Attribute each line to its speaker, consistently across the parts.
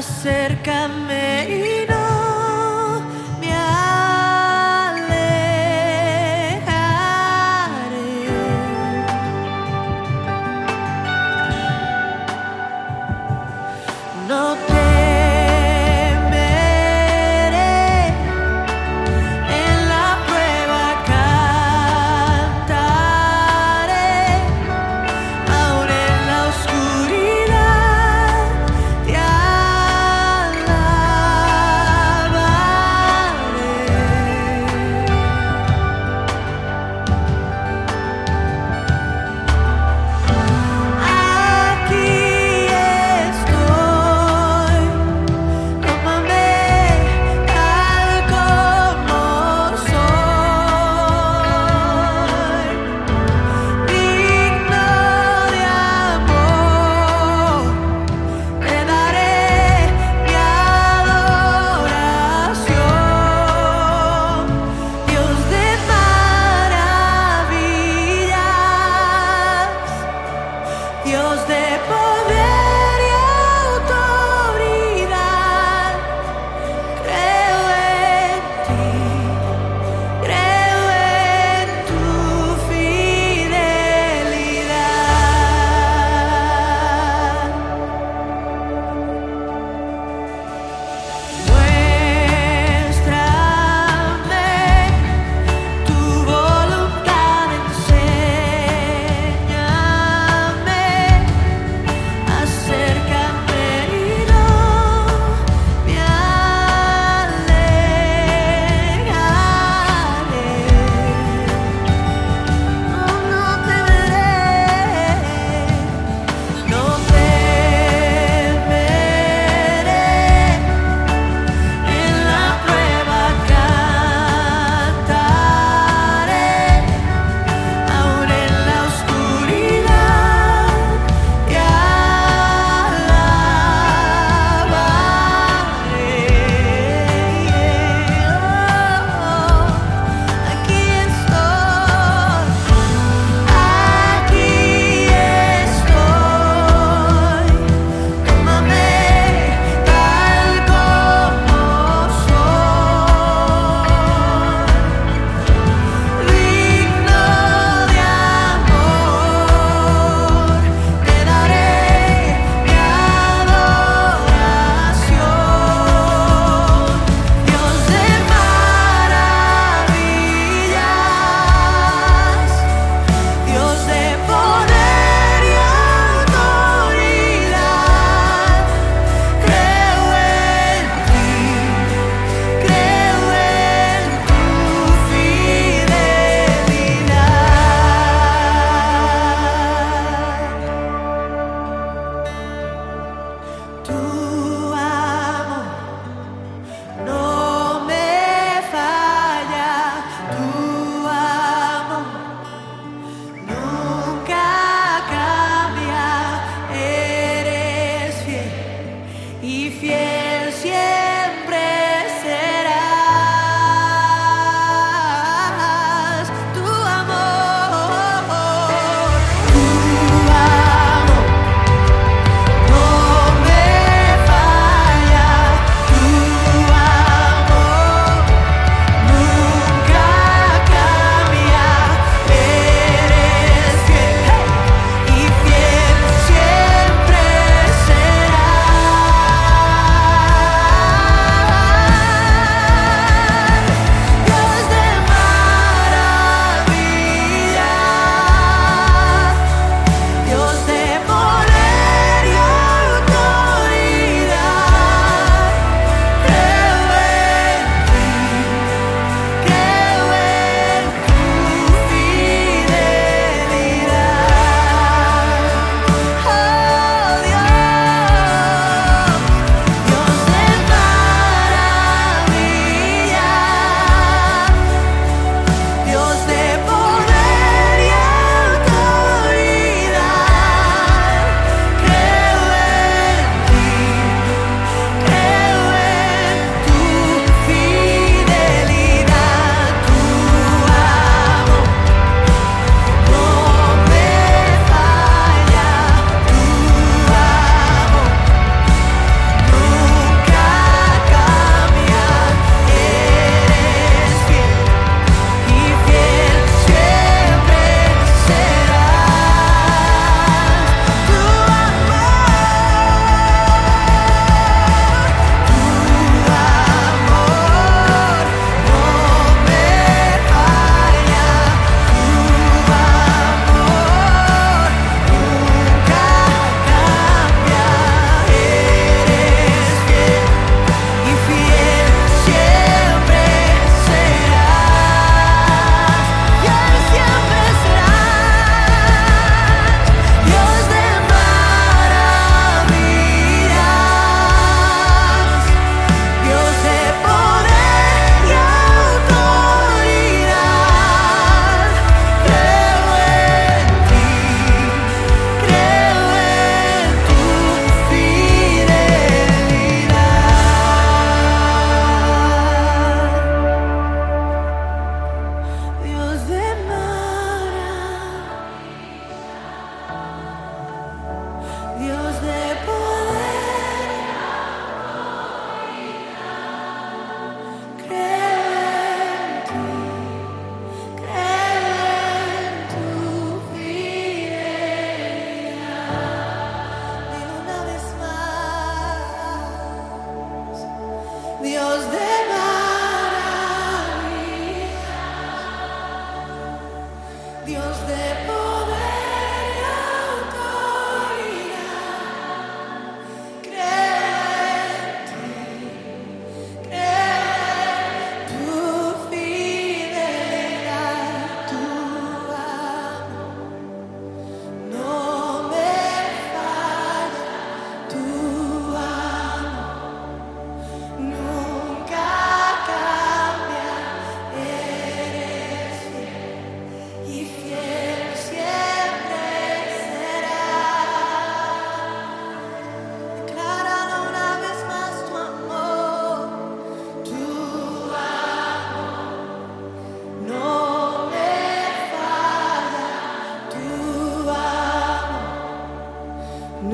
Speaker 1: acércame y no me alejaré. No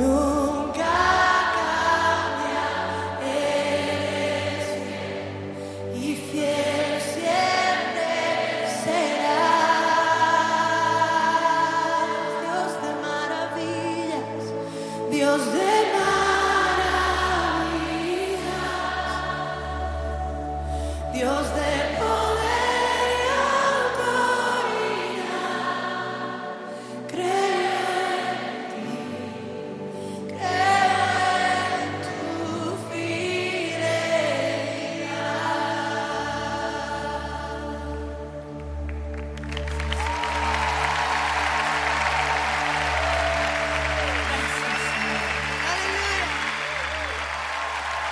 Speaker 1: You.